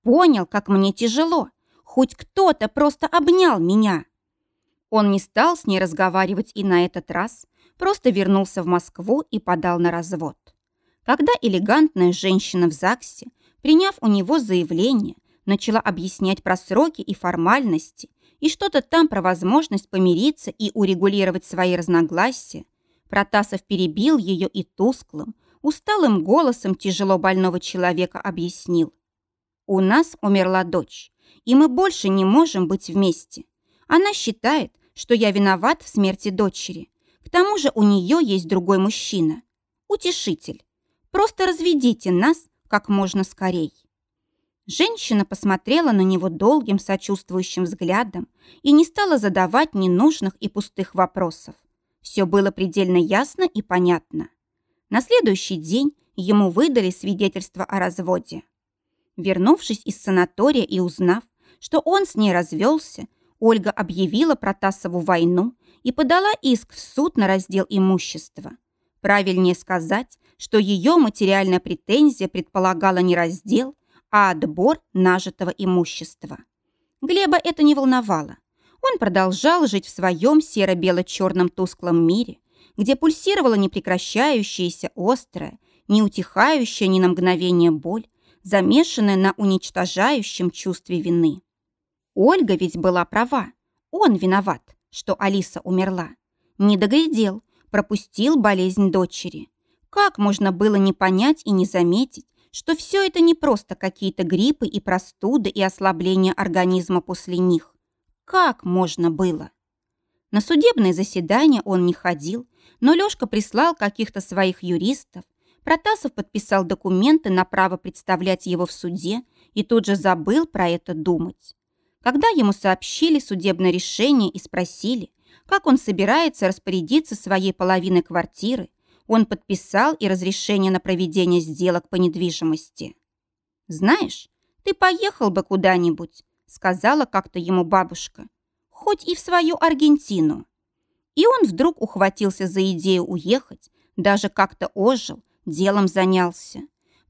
Понял, как мне тяжело. Хоть кто-то просто обнял меня». Он не стал с ней разговаривать и на этот раз, просто вернулся в Москву и подал на развод. Когда элегантная женщина в ЗАГСе, приняв у него заявление, начала объяснять про сроки и формальности и что-то там про возможность помириться и урегулировать свои разногласия, Протасов перебил ее и тусклым, усталым голосом тяжело больного человека объяснил. «У нас умерла дочь, и мы больше не можем быть вместе. Она считает, что я виноват в смерти дочери. К тому же у нее есть другой мужчина. Утешитель. Просто разведите нас как можно скорей». Женщина посмотрела на него долгим сочувствующим взглядом и не стала задавать ненужных и пустых вопросов. Все было предельно ясно и понятно. На следующий день ему выдали свидетельство о разводе. Вернувшись из санатория и узнав, что он с ней развелся, Ольга объявила Протасову войну и подала иск в суд на раздел имущества. Правильнее сказать, что ее материальная претензия предполагала не раздел, а отбор нажитого имущества. Глеба это не волновало. Он продолжал жить в своем серо-бело-черном тусклом мире, где пульсировала непрекращающаяся острая, не утихающая ни на мгновение боль, замешанная на уничтожающем чувстве вины. Ольга ведь была права. Он виноват, что Алиса умерла. Не доглядел, пропустил болезнь дочери. Как можно было не понять и не заметить, что все это не просто какие-то гриппы и простуды и ослабление организма после них. Как можно было? На судебное заседание он не ходил, но Лёшка прислал каких-то своих юристов. Протасов подписал документы на право представлять его в суде и тут же забыл про это думать. Когда ему сообщили судебное решение и спросили, как он собирается распорядиться своей половиной квартиры, он подписал и разрешение на проведение сделок по недвижимости. «Знаешь, ты поехал бы куда-нибудь», сказала как-то ему бабушка, «хоть и в свою Аргентину». И он вдруг ухватился за идею уехать, даже как-то ожил, делом занялся.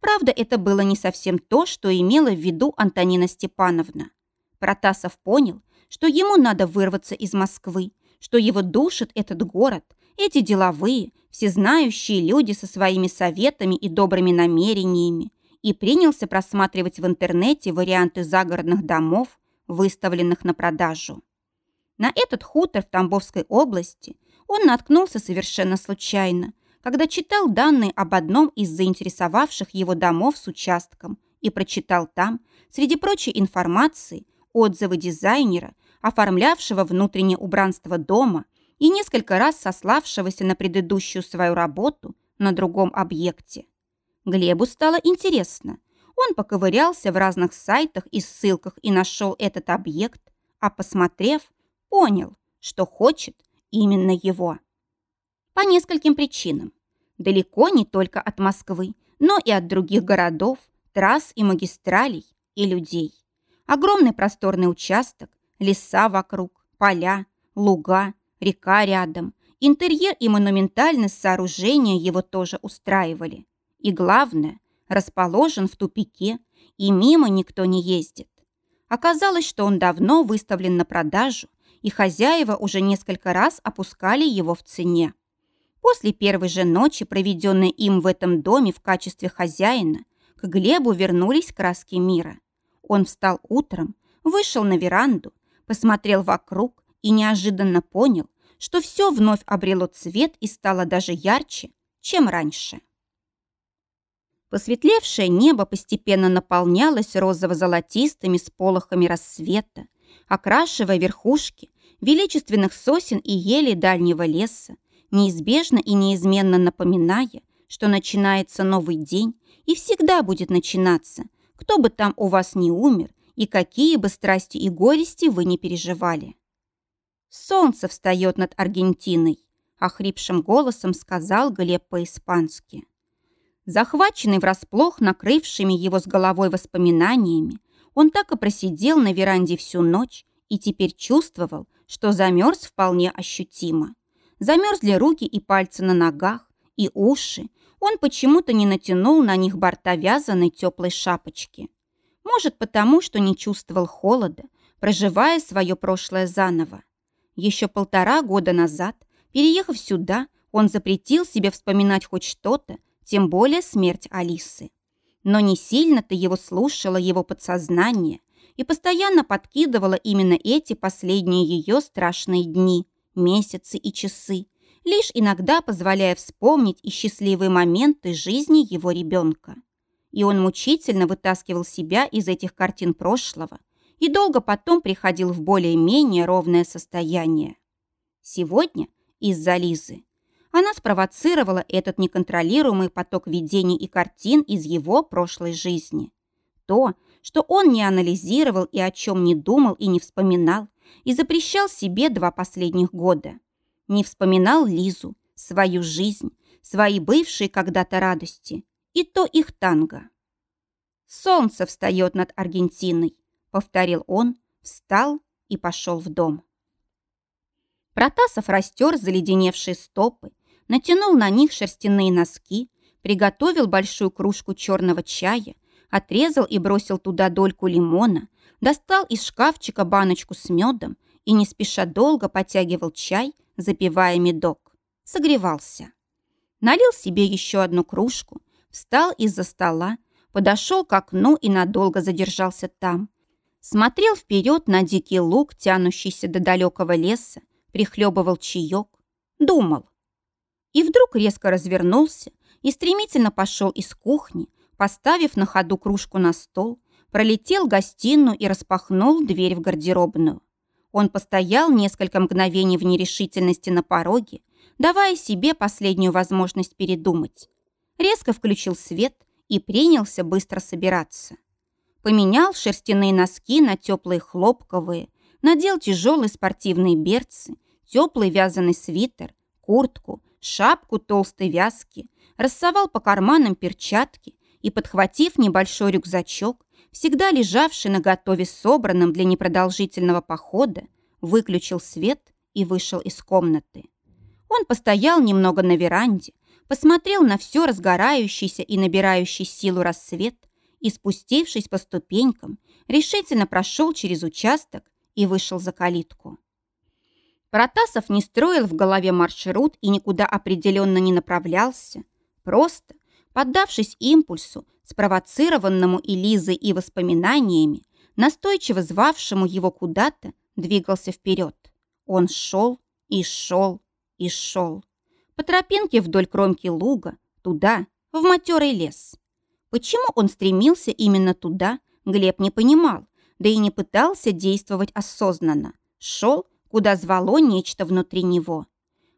Правда, это было не совсем то, что имела в виду Антонина Степановна. Протасов понял, что ему надо вырваться из Москвы, что его душит этот город, эти деловые, всезнающие люди со своими советами и добрыми намерениями, и принялся просматривать в интернете варианты загородных домов, выставленных на продажу. На этот хутор в Тамбовской области он наткнулся совершенно случайно, когда читал данные об одном из заинтересовавших его домов с участком и прочитал там, среди прочей информации, отзывы дизайнера, оформлявшего внутреннее убранство дома и несколько раз сославшегося на предыдущую свою работу на другом объекте. Глебу стало интересно. Он поковырялся в разных сайтах и ссылках и нашел этот объект, а посмотрев, понял, что хочет именно его. По нескольким причинам. Далеко не только от Москвы, но и от других городов, трасс и магистралей, и людей. Огромный просторный участок, леса вокруг, поля, луга, река рядом. Интерьер и монументальность сооружения его тоже устраивали. И главное, расположен в тупике, и мимо никто не ездит. Оказалось, что он давно выставлен на продажу, и хозяева уже несколько раз опускали его в цене. После первой же ночи, проведенной им в этом доме в качестве хозяина, к Глебу вернулись краски мира. Он встал утром, вышел на веранду, посмотрел вокруг и неожиданно понял, что все вновь обрело цвет и стало даже ярче, чем раньше. Посветлевшее небо постепенно наполнялось розово-золотистыми сполохами рассвета, окрашивая верхушки величественных сосен и елей дальнего леса, неизбежно и неизменно напоминая, что начинается новый день и всегда будет начинаться, кто бы там у вас не умер и какие бы страсти и горести вы не переживали. Солнце встает над Аргентиной, охрипшим голосом сказал Глеб по-испански. Захваченный врасплох накрывшими его с головой воспоминаниями, он так и просидел на веранде всю ночь и теперь чувствовал, что замерз вполне ощутимо. Замерзли руки и пальцы на ногах, и уши. Он почему-то не натянул на них борта вязаной теплой шапочки. Может, потому, что не чувствовал холода, проживая свое прошлое заново. Еще полтора года назад, переехав сюда, он запретил себе вспоминать хоть что-то, тем более смерть Алисы. Но не сильно-то его слушало его подсознание и постоянно подкидывало именно эти последние ее страшные дни, месяцы и часы, лишь иногда позволяя вспомнить и счастливые моменты жизни его ребенка. И он мучительно вытаскивал себя из этих картин прошлого, и долго потом приходил в более-менее ровное состояние. Сегодня из-за Лизы она спровоцировала этот неконтролируемый поток видений и картин из его прошлой жизни. То, что он не анализировал и о чем не думал и не вспоминал, и запрещал себе два последних года. Не вспоминал Лизу, свою жизнь, свои бывшие когда-то радости, и то их танго. Солнце встает над Аргентиной, повторил он, встал и пошел в дом. Протасов растер заледеневшие стопы, натянул на них шерстяные носки, приготовил большую кружку черного чая, отрезал и бросил туда дольку лимона, достал из шкафчика баночку с медом и не спеша долго потягивал чай, запивая медок. Согревался. Налил себе еще одну кружку, встал из-за стола, подошел к окну и надолго задержался там, смотрел вперед на дикий луг, тянущийся до далекого леса, прихлебывал чаек, думал. И вдруг резко развернулся и стремительно пошел из кухни, поставив на ходу кружку на стол, пролетел гостиную и распахнул дверь в гардеробную. Он постоял несколько мгновений в нерешительности на пороге, давая себе последнюю возможность передумать. Резко включил свет и принялся быстро собираться. Поменял шерстяные носки на теплые хлопковые, надел тяжелые спортивные берцы, теплый вязаный свитер, куртку, шапку толстой вязки, рассовал по карманам перчатки и, подхватив небольшой рюкзачок, всегда лежавший на готове собранным для непродолжительного похода, выключил свет и вышел из комнаты. Он постоял немного на веранде, посмотрел на все разгорающийся и набирающий силу рассвет, и, спустившись по ступенькам, решительно прошел через участок и вышел за калитку. Протасов не строил в голове маршрут и никуда определенно не направлялся. Просто, поддавшись импульсу, спровоцированному и Лизой, и воспоминаниями, настойчиво звавшему его куда-то, двигался вперед. Он шел и шел и шел. По тропинке вдоль кромки луга, туда, в матерый лес. Почему он стремился именно туда, Глеб не понимал, да и не пытался действовать осознанно. Шел, куда звало нечто внутри него.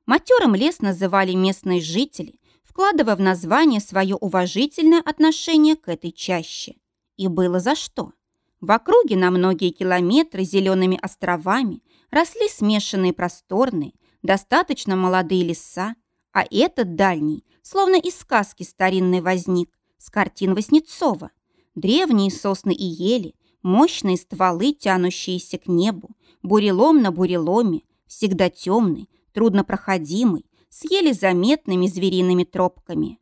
Матерым лес называли местные жители, вкладывая в название свое уважительное отношение к этой чаще. И было за что. В округе на многие километры зелеными островами росли смешанные просторные, достаточно молодые леса, а этот дальний, словно из сказки старинный возник, с картин Васнецова. Древние сосны и ели, мощные стволы, тянущиеся к небу, бурелом на буреломе, всегда темный, труднопроходимый, с еле заметными звериными тропками.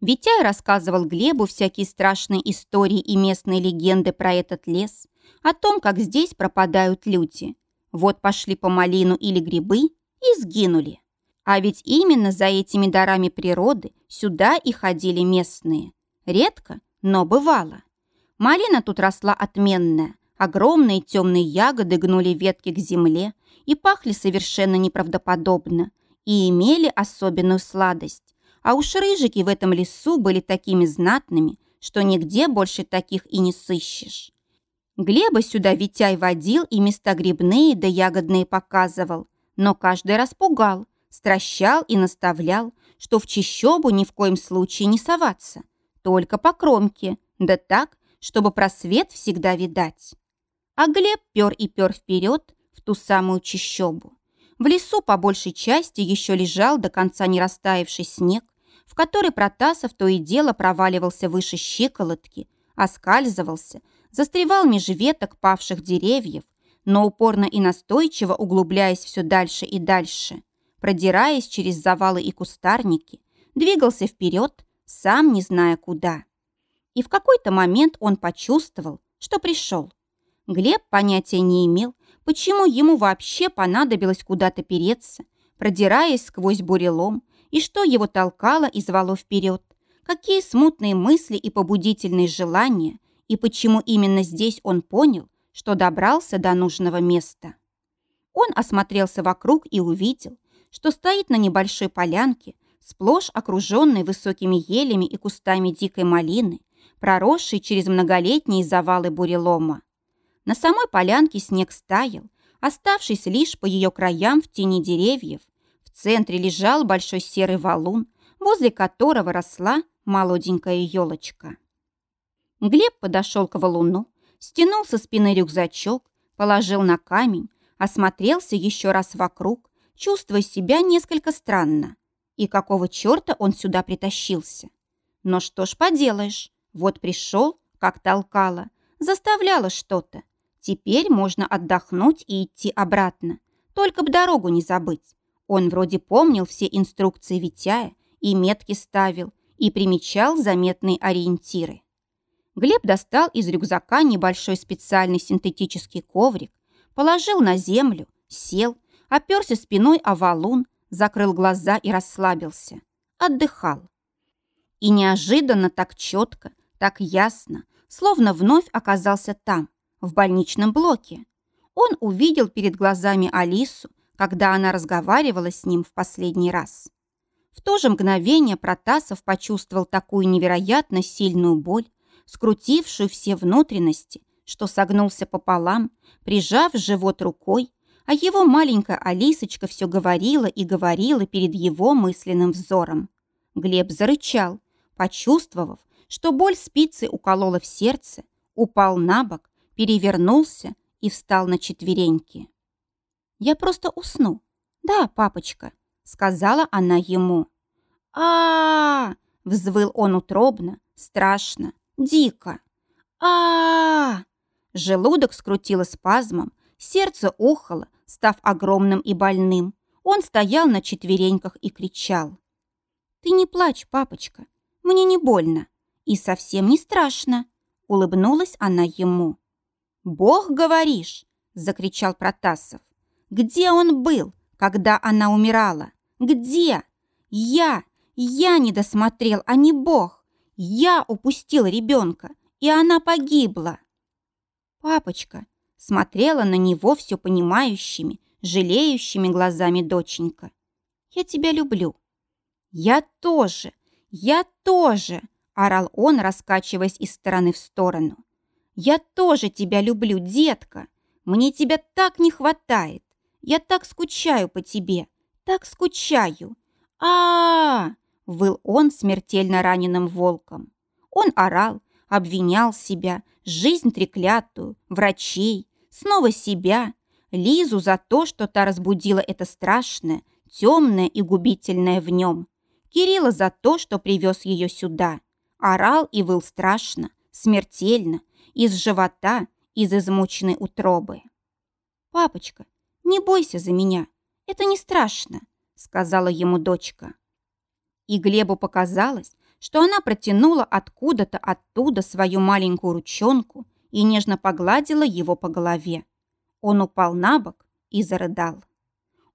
Витяй рассказывал Глебу всякие страшные истории и местные легенды про этот лес, о том, как здесь пропадают люди. Вот пошли по малину или грибы и сгинули. А ведь именно за этими дарами природы сюда и ходили местные. Редко, но бывало. Малина тут росла отменная. Огромные темные ягоды гнули ветки к земле и пахли совершенно неправдоподобно и имели особенную сладость. А уж рыжики в этом лесу были такими знатными, что нигде больше таких и не сыщешь. Глеба сюда Витяй водил и места грибные да ягодные показывал, но каждый раз пугал, стращал и наставлял, что в чищобу ни в коем случае не соваться, только по кромке, да так, чтобы просвет всегда видать. А Глеб пер и пер вперед в ту самую чищобу. В лесу по большей части еще лежал до конца не растаявший снег, в который Протасов то и дело проваливался выше щиколотки, оскальзывался, застревал меж веток павших деревьев, но упорно и настойчиво углубляясь все дальше и дальше, продираясь через завалы и кустарники, двигался вперед, сам не зная куда. И в какой-то момент он почувствовал, что пришел. Глеб понятия не имел, почему ему вообще понадобилось куда-то переться, продираясь сквозь бурелом, и что его толкало и звало вперед, какие смутные мысли и побудительные желания, и почему именно здесь он понял, что добрался до нужного места. Он осмотрелся вокруг и увидел, что стоит на небольшой полянке, сплошь окруженной высокими елями и кустами дикой малины, проросшей через многолетние завалы бурелома. На самой полянке снег стаял, оставшись лишь по ее краям в тени деревьев. В центре лежал большой серый валун, возле которого росла молоденькая елочка. Глеб подошел к валуну, стянул со спины рюкзачок, положил на камень, осмотрелся еще раз вокруг, чувствуя себя несколько странно. И какого черта он сюда притащился? Но что ж поделаешь, вот пришел, как толкало, заставляло что-то. Теперь можно отдохнуть и идти обратно. Только б дорогу не забыть. Он вроде помнил все инструкции Витяя и метки ставил, и примечал заметные ориентиры. Глеб достал из рюкзака небольшой специальный синтетический коврик, положил на землю, сел, оперся спиной о валун, закрыл глаза и расслабился. Отдыхал. И неожиданно так четко, так ясно, словно вновь оказался там, в больничном блоке. Он увидел перед глазами Алису, когда она разговаривала с ним в последний раз. В то же мгновение Протасов почувствовал такую невероятно сильную боль, скрутившую все внутренности, что согнулся пополам, прижав живот рукой, а его маленькая Алисочка все говорила и говорила перед его мысленным взором. Глеб зарычал, почувствовав, что боль спицы уколола в сердце, упал на бок, перевернулся и встал на четвереньки. «Я просто усну. Да, папочка», — сказала она ему. а, -а, -а взвыл он утробно, страшно, дико. а, -а, -а Желудок скрутило спазмом, сердце ухало, став огромным и больным. Он стоял на четвереньках и кричал. «Ты не плачь, папочка, мне не больно. И совсем не страшно», — улыбнулась она ему. «Бог, говоришь?» — закричал Протасов. «Где он был, когда она умирала? Где? Я! Я не досмотрел, а не Бог! Я упустил ребенка, и она погибла!» «Папочка!» — смотрела на него все понимающими, жалеющими глазами доченька. «Я тебя люблю». «Я тоже! Я тоже!» орал он, раскачиваясь из стороны в сторону. «Я тоже тебя люблю, детка! Мне тебя так не хватает! Я так скучаю по тебе! Так скучаю! а а, -а, выл он смертельно раненым волком. Он орал, обвинял себя, жизнь треклятую, врачей, снова себя, Лизу за то, что та разбудила это страшное, темное и губительное в нем, Кирилла за то, что привез ее сюда, Орал и выл страшно, смертельно, из живота, из измученной утробы. «Папочка, не бойся за меня, это не страшно», сказала ему дочка. И Глебу показалось, что она протянула откуда-то оттуда свою маленькую ручонку и нежно погладила его по голове. Он упал на бок и зарыдал.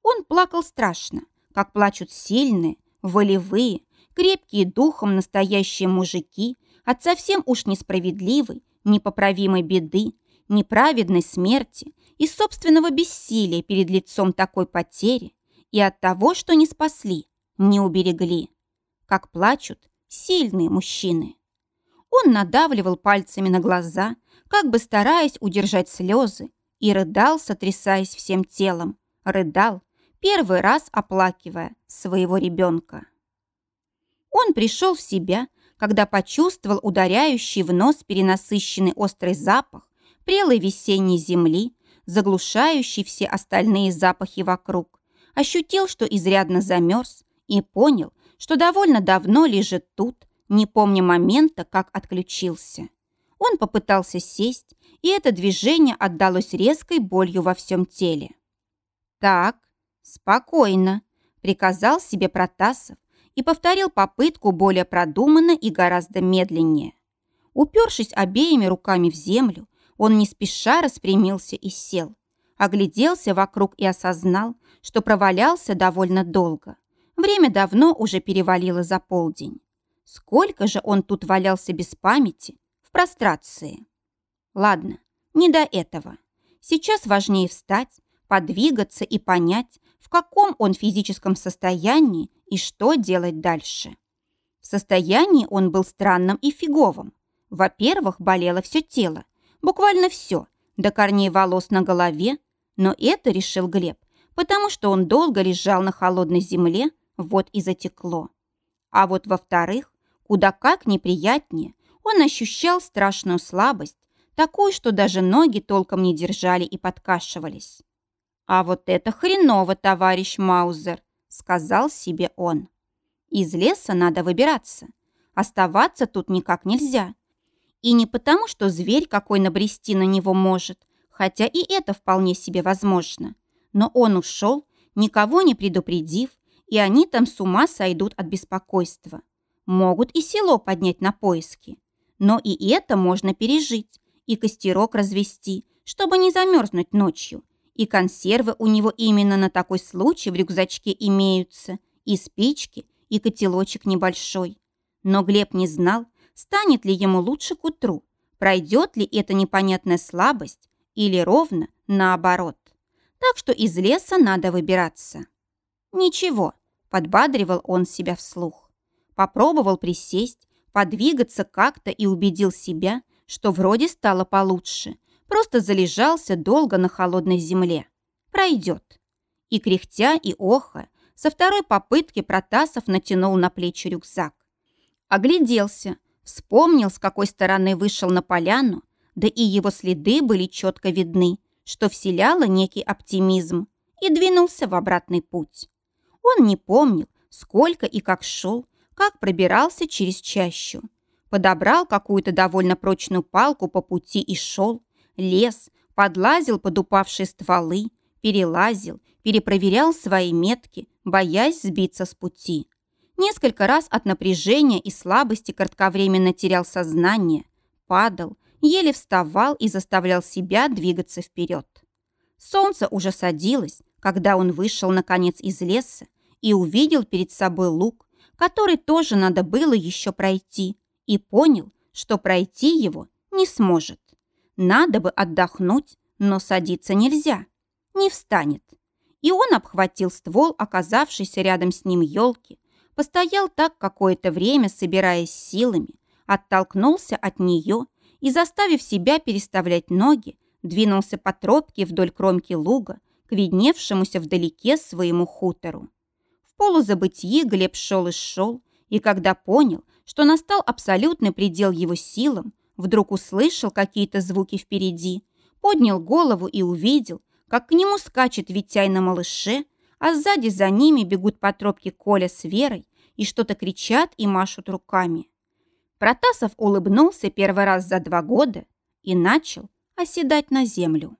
Он плакал страшно, как плачут сильные, волевые, крепкие духом настоящие мужики от совсем уж несправедливой, непоправимой беды, неправедной смерти и собственного бессилия перед лицом такой потери и от того, что не спасли, не уберегли. Как плачут сильные мужчины. Он надавливал пальцами на глаза, как бы стараясь удержать слезы, и рыдал, сотрясаясь всем телом. Рыдал, первый раз оплакивая своего ребенка. Он пришел в себя, когда почувствовал ударяющий в нос перенасыщенный острый запах прелой весенней земли, заглушающий все остальные запахи вокруг, ощутил, что изрядно замерз, и понял, что довольно давно лежит тут, не помня момента, как отключился. Он попытался сесть, и это движение отдалось резкой болью во всем теле. «Так, спокойно», — приказал себе Протасов и повторил попытку более продуманно и гораздо медленнее. Упершись обеими руками в землю, он не спеша распрямился и сел. Огляделся вокруг и осознал, что провалялся довольно долго. Время давно уже перевалило за полдень. Сколько же он тут валялся без памяти, в прострации. Ладно, не до этого. Сейчас важнее встать, подвигаться и понять, в каком он физическом состоянии и что делать дальше. В состоянии он был странным и фиговым. Во-первых, болело все тело, буквально все, до корней волос на голове, но это решил Глеб, потому что он долго лежал на холодной земле, вот и затекло. А вот во-вторых, куда как неприятнее, он ощущал страшную слабость, такую, что даже ноги толком не держали и подкашивались. «А вот это хреново, товарищ Маузер», — сказал себе он. «Из леса надо выбираться. Оставаться тут никак нельзя. И не потому, что зверь какой набрести на него может, хотя и это вполне себе возможно. Но он ушел, никого не предупредив, и они там с ума сойдут от беспокойства. Могут и село поднять на поиски. Но и это можно пережить, и костерок развести, чтобы не замерзнуть ночью. И консервы у него именно на такой случай в рюкзачке имеются, и спички, и котелочек небольшой. Но Глеб не знал, станет ли ему лучше к утру, пройдет ли эта непонятная слабость или ровно наоборот. Так что из леса надо выбираться. Ничего, подбадривал он себя вслух. Попробовал присесть, подвигаться как-то и убедил себя, что вроде стало получше. Просто залежался долго на холодной земле. Пройдет. И кряхтя, и оха, со второй попытки Протасов натянул на плечи рюкзак. Огляделся, вспомнил, с какой стороны вышел на поляну, да и его следы были четко видны, что вселяло некий оптимизм, и двинулся в обратный путь. Он не помнил, сколько и как шел, как пробирался через чащу. Подобрал какую-то довольно прочную палку по пути и шел, лез, подлазил под упавшие стволы, перелазил, перепроверял свои метки, боясь сбиться с пути. Несколько раз от напряжения и слабости кратковременно терял сознание, падал, еле вставал и заставлял себя двигаться вперед. Солнце уже садилось, когда он вышел, наконец, из леса и увидел перед собой луг, который тоже надо было еще пройти, и понял, что пройти его не сможет. Надо бы отдохнуть, но садиться нельзя. Не встанет. И он обхватил ствол, оказавшийся рядом с ним елки, постоял так какое-то время, собираясь силами, оттолкнулся от нее и, заставив себя переставлять ноги, двинулся по тропке вдоль кромки луга к видневшемуся вдалеке своему хутору. В полузабытии Глеб шел и шел, и когда понял, что настал абсолютный предел его силам, вдруг услышал какие-то звуки впереди, поднял голову и увидел, как к нему скачет Витяй на малыше, а сзади за ними бегут по тропке Коля с Верой и что-то кричат и машут руками. Протасов улыбнулся первый раз за два года и начал оседать на землю.